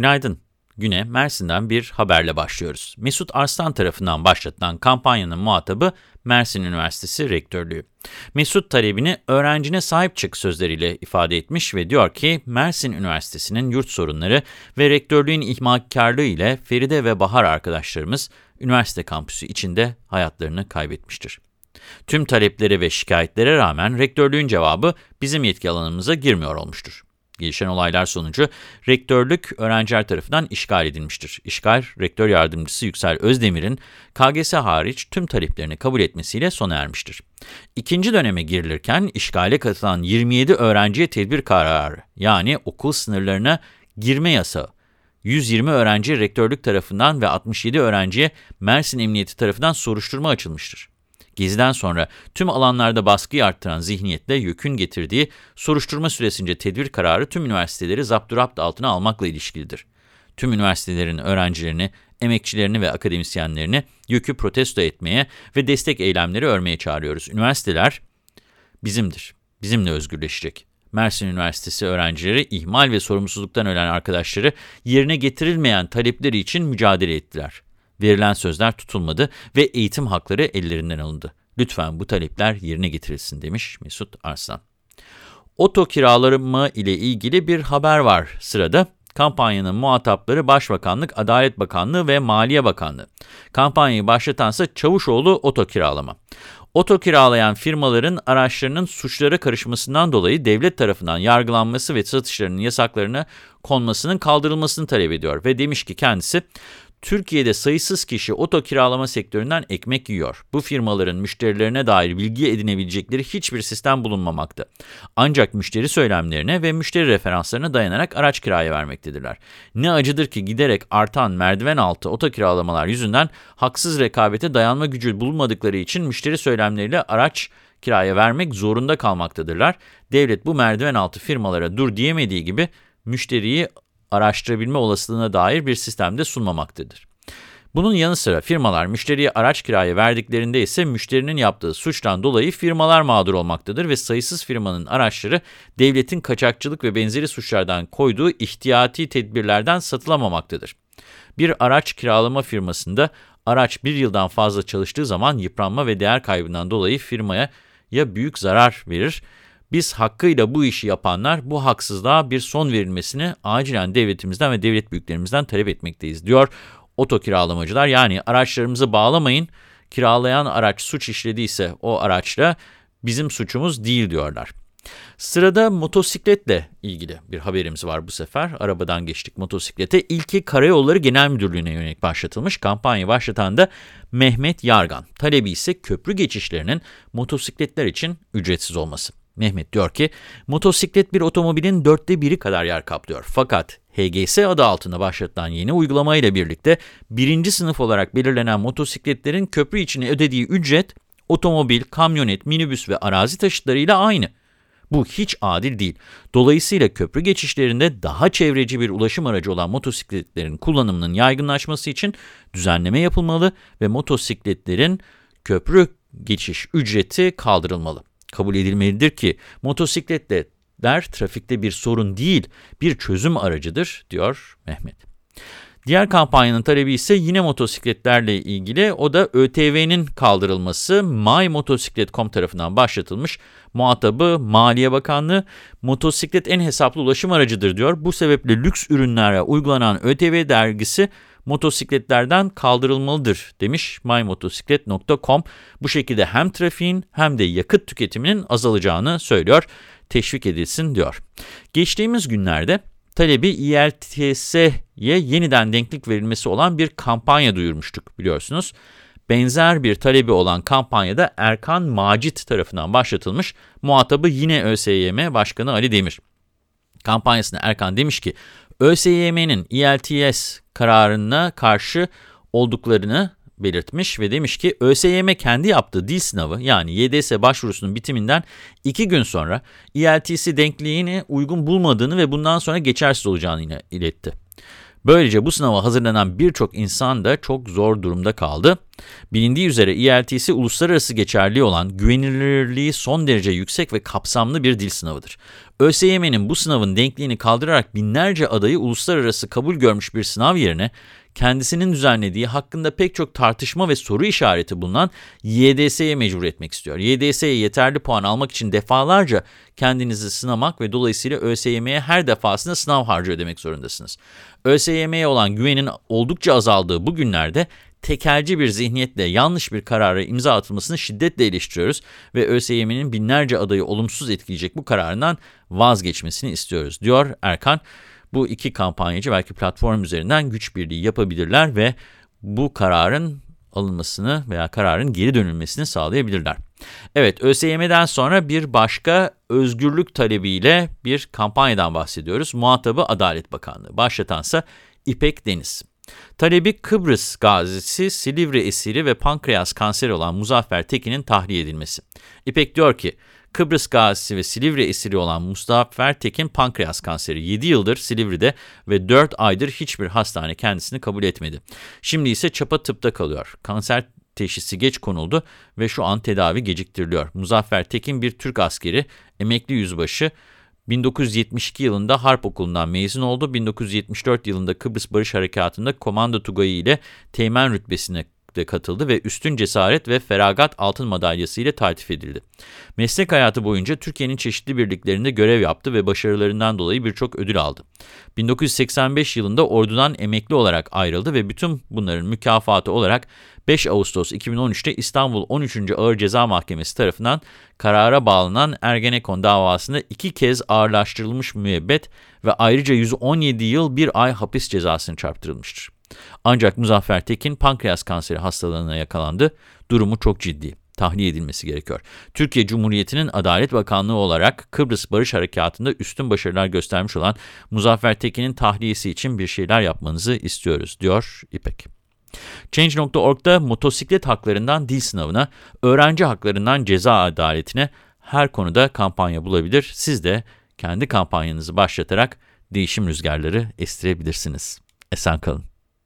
Günaydın. Güne Mersin'den bir haberle başlıyoruz. Mesut Arslan tarafından başlatılan kampanyanın muhatabı Mersin Üniversitesi Rektörlüğü. Mesut talebini öğrencine sahip çık sözleriyle ifade etmiş ve diyor ki Mersin Üniversitesi'nin yurt sorunları ve rektörlüğün ihmalkarlığı ile Feride ve Bahar arkadaşlarımız üniversite kampüsü içinde hayatlarını kaybetmiştir. Tüm taleplere ve şikayetlere rağmen rektörlüğün cevabı bizim yetki alanımıza girmiyor olmuştur. Gelişen olaylar sonucu rektörlük öğrenciler tarafından işgal edilmiştir. İşgal, rektör yardımcısı Yüksel Özdemir'in KGS hariç tüm taleplerini kabul etmesiyle sona ermiştir. İkinci döneme girilirken işgale katılan 27 öğrenciye tedbir kararı yani okul sınırlarına girme yasağı 120 öğrenci rektörlük tarafından ve 67 öğrenciye Mersin Emniyeti tarafından soruşturma açılmıştır. Geziden sonra tüm alanlarda baskıyı arttıran zihniyetle YÖK'ün getirdiği soruşturma süresince tedbir kararı tüm üniversiteleri zapturapt altına almakla ilişkilidir. Tüm üniversitelerin öğrencilerini, emekçilerini ve akademisyenlerini YÖK'ü protesto etmeye ve destek eylemleri örmeye çağırıyoruz. Üniversiteler bizimdir, bizimle özgürleşecek. Mersin Üniversitesi öğrencileri ihmal ve sorumsuzluktan ölen arkadaşları yerine getirilmeyen talepleri için mücadele ettiler. Verilen sözler tutulmadı ve eğitim hakları ellerinden alındı. Lütfen bu talepler yerine getirilsin demiş Mesut Arslan. Oto kiralarımı ile ilgili bir haber var sırada. Kampanyanın muhatapları Başbakanlık, Adalet Bakanlığı ve Maliye Bakanlığı. Kampanyayı başlatansa Çavuşoğlu Oto Kiralama. Oto kiralayan firmaların araçlarının suçlara karışmasından dolayı devlet tarafından yargılanması ve satışlarının yasaklarına konmasının kaldırılmasını talep ediyor. Ve demiş ki kendisi, Türkiye'de sayısız kişi oto kiralama sektöründen ekmek yiyor. Bu firmaların müşterilerine dair bilgi edinebilecekleri hiçbir sistem bulunmamakta. Ancak müşteri söylemlerine ve müşteri referanslarına dayanarak araç kiraya vermektedirler. Ne acıdır ki giderek artan merdiven altı oto kiralamalar yüzünden haksız rekabete dayanma gücü bulmadıkları için müşteri söylemleriyle araç kiraya vermek zorunda kalmaktadırlar. Devlet bu merdiven altı firmalara dur diyemediği gibi müşteriyi araştırabilme olasılığına dair bir sistemde sunmamaktadır. Bunun yanı sıra firmalar müşteriye araç kiraya verdiklerinde ise müşterinin yaptığı suçtan dolayı firmalar mağdur olmaktadır ve sayısız firmanın araçları devletin kaçakçılık ve benzeri suçlardan koyduğu ihtiyati tedbirlerden satılamamaktadır. Bir araç kiralama firmasında araç bir yıldan fazla çalıştığı zaman yıpranma ve değer kaybından dolayı firmaya ya büyük zarar verir biz hakkıyla bu işi yapanlar bu haksızlığa bir son verilmesini acilen devletimizden ve devlet büyüklerimizden talep etmekteyiz diyor oto kiralamacılar. Yani araçlarımızı bağlamayın, kiralayan araç suç işlediyse o araçla bizim suçumuz değil diyorlar. Sırada motosikletle ilgili bir haberimiz var bu sefer. Arabadan geçtik motosiklete. İlki Karayolları Genel Müdürlüğü'ne yönelik başlatılmış. Kampanya başlatan da Mehmet Yargan. Talebi ise köprü geçişlerinin motosikletler için ücretsiz olması. Mehmet diyor ki, motosiklet bir otomobilin dörtte biri kadar yer kaplıyor. Fakat HGS adı altında başlatılan yeni uygulama ile birlikte birinci sınıf olarak belirlenen motosikletlerin köprü için ödediği ücret, otomobil, kamyonet, minibüs ve arazi taşıtlarıyla aynı. Bu hiç adil değil. Dolayısıyla köprü geçişlerinde daha çevreci bir ulaşım aracı olan motosikletlerin kullanımının yaygınlaşması için düzenleme yapılmalı ve motosikletlerin köprü geçiş ücreti kaldırılmalı kabul edilmelidir ki motosikletler trafikte bir sorun değil, bir çözüm aracıdır, diyor Mehmet. Diğer kampanyanın talebi ise yine motosikletlerle ilgili. O da ÖTV'nin kaldırılması MyMotosiklet.com tarafından başlatılmış. Muhatabı Maliye Bakanlığı, motosiklet en hesaplı ulaşım aracıdır diyor. Bu sebeple lüks ürünlere uygulanan ÖTV dergisi motosikletlerden kaldırılmalıdır demiş mymotosiklet.com. Bu şekilde hem trafiğin hem de yakıt tüketiminin azalacağını söylüyor. Teşvik edilsin diyor. Geçtiğimiz günlerde talebi İELTS'ye yeniden denklik verilmesi olan bir kampanya duyurmuştuk biliyorsunuz. Benzer bir talebi olan kampanyada Erkan Macit tarafından başlatılmış. Muhatabı yine ÖSYM Başkanı Ali Demir. Kampanyasında Erkan demiş ki, ÖSYM'nin ELTS kararına karşı olduklarını belirtmiş ve demiş ki ÖSYM kendi yaptığı dil sınavı yani YDS başvurusunun bitiminden iki gün sonra ELTC denkliğini uygun bulmadığını ve bundan sonra geçersiz olacağını iletti. Böylece bu sınava hazırlanan birçok insan da çok zor durumda kaldı. Bilindiği üzere ELTC uluslararası geçerli olan güvenilirliği son derece yüksek ve kapsamlı bir dil sınavıdır. ÖSYM'nin bu sınavın denkliğini kaldırarak binlerce adayı uluslararası kabul görmüş bir sınav yerine kendisinin düzenlediği hakkında pek çok tartışma ve soru işareti bulunan YDS'ye mecbur etmek istiyor. YDS'ye yeterli puan almak için defalarca kendinizi sınamak ve dolayısıyla ÖSYM'ye her defasında sınav harcı ödemek zorundasınız. ÖSYM'ye olan güvenin oldukça azaldığı bu günlerde tekelci bir zihniyetle yanlış bir karara imza atılmasını şiddetle eleştiriyoruz ve ÖSYM'nin binlerce adayı olumsuz etkileyecek bu kararından vazgeçmesini istiyoruz, diyor Erkan. Bu iki kampanyacı belki platform üzerinden güç birliği yapabilirler ve bu kararın alınmasını veya kararın geri dönülmesini sağlayabilirler. Evet, ÖSYM'den sonra bir başka özgürlük talebiyle bir kampanyadan bahsediyoruz. Muhatabı Adalet Bakanlığı. Başlatansa İpek Deniz. Talebi Kıbrıs gazisi, Silivri esiri ve pankreas kanseri olan Muzaffer Tekin'in tahliye edilmesi. İpek diyor ki, Kıbrıs gazisi ve Silivri esiri olan Muzaffer Tekin pankreas kanseri 7 yıldır Silivri'de ve 4 aydır hiçbir hastane kendisini kabul etmedi. Şimdi ise çapa tıpta kalıyor. Kanser teşhisi geç konuldu ve şu an tedavi geciktiriliyor. Muzaffer Tekin bir Türk askeri, emekli yüzbaşı, 1972 yılında Harp Okulu'ndan mezun oldu. 1974 yılında Kıbrıs Barış Harekatı'nda komando tugayı ile teğmen rütbesine de katıldı ve üstün cesaret ve feragat altın madalyası ile taltif edildi. Meslek hayatı boyunca Türkiye'nin çeşitli birliklerinde görev yaptı ve başarılarından dolayı birçok ödül aldı. 1985 yılında ordudan emekli olarak ayrıldı ve bütün bunların mükafatı olarak 5 Ağustos 2013'te İstanbul 13. Ağır Ceza Mahkemesi tarafından karara bağlanan Ergenekon davasında iki kez ağırlaştırılmış müebbet ve ayrıca 117 yıl bir ay hapis cezasını çarptırılmıştır. Ancak Muzaffer Tekin pankreas kanseri hastalığına yakalandı. Durumu çok ciddi. Tahliye edilmesi gerekiyor. Türkiye Cumhuriyeti'nin Adalet Bakanlığı olarak Kıbrıs Barış Harekatı'nda üstün başarılar göstermiş olan Muzaffer Tekin'in tahliyesi için bir şeyler yapmanızı istiyoruz, diyor İpek. Change.org'da motosiklet haklarından dil sınavına, öğrenci haklarından ceza adaletine her konuda kampanya bulabilir. Siz de kendi kampanyanızı başlatarak değişim rüzgarları estirebilirsiniz. Esen kalın.